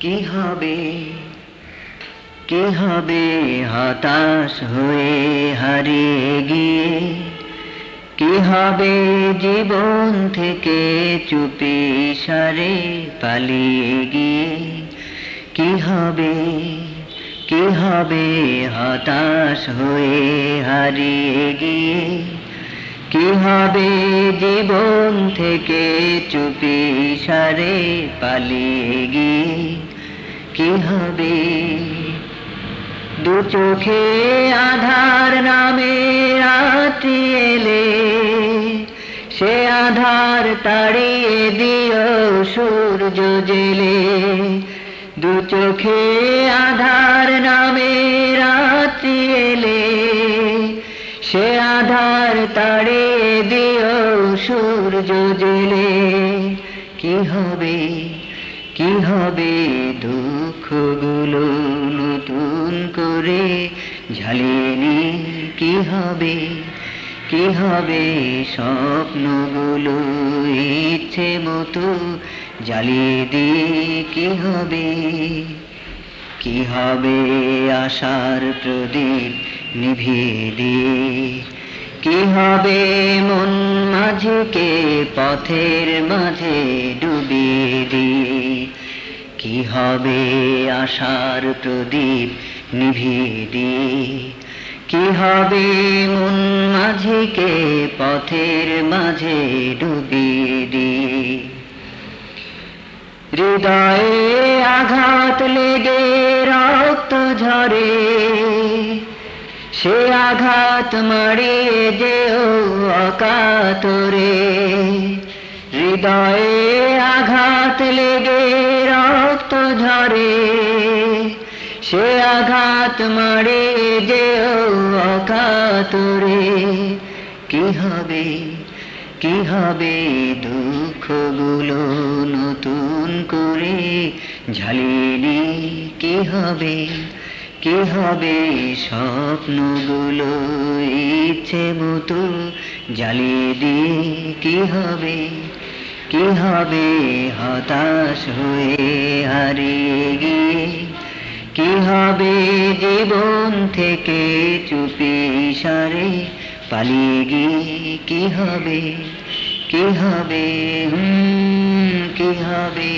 কি হবে? কি হবে হতাশ হয়ে হারিয়ে গিয়ে? কি হবে জীবন থেকে চুপি সারে পালিয়ে গিয়ে? কি হবে কি হবে হতাশ হয়ে হারিয়ে গিয়ে? কি হবে জীবন থেকে চুপি সারে পালিয়ে গিয়ে? কি হবে? দু চোখে আধার নামে রাত্রি এলে, সে আধার তাড়িয়ে দিও সূর্য জেলে। দু চোখে আধার নামে রাত্রি এলে, সে আধার তাড়িয়ে দিও সূর্য জেলে। কি হবে? কি হবে দুঃখগুলো নতুন করে ঝালিয়ে নিয়ে কি হবে কি হবে স্বপ্নগুলো ইচ্ছে মতো জ্বালিয়ে দিয়ে কি হবে কি হবে আশার প্রদীপ নিভিয়ে দিয়ে কি হবে মন মাঝিকে পথের মাঝে দিয়ে কি হবে আশার প্রদীপ নিভিয়ে দিয়ে কি হবে মন মাঝিকে পথের মাঝে ডুবিয়ে দি হৃদয়ে আঘাত লেগে রক্ত ঝরে, সে আঘাত মারিয়ে যেও অকাতরে। হৃদয়ে আঘাত লেগে ঝরে সে আঘাত মারিয়ে যেও অকাতরে কি হবে কি হবে দুঃখগুলো নতুন করে ঝালিয়ে কি হবে কি হবে স্বপ্নগুলো ইচ্ছে মতো জ্বালিয়ে দিয়ে কি হবে? কি হবে হতাশ হয়ে হারিয়ে? গিয়ে কি হবে জীবন থেকে চুপি সারে পালিয়ে গিয়ে? কি হবে? কি হবে? হুম, কি হবে?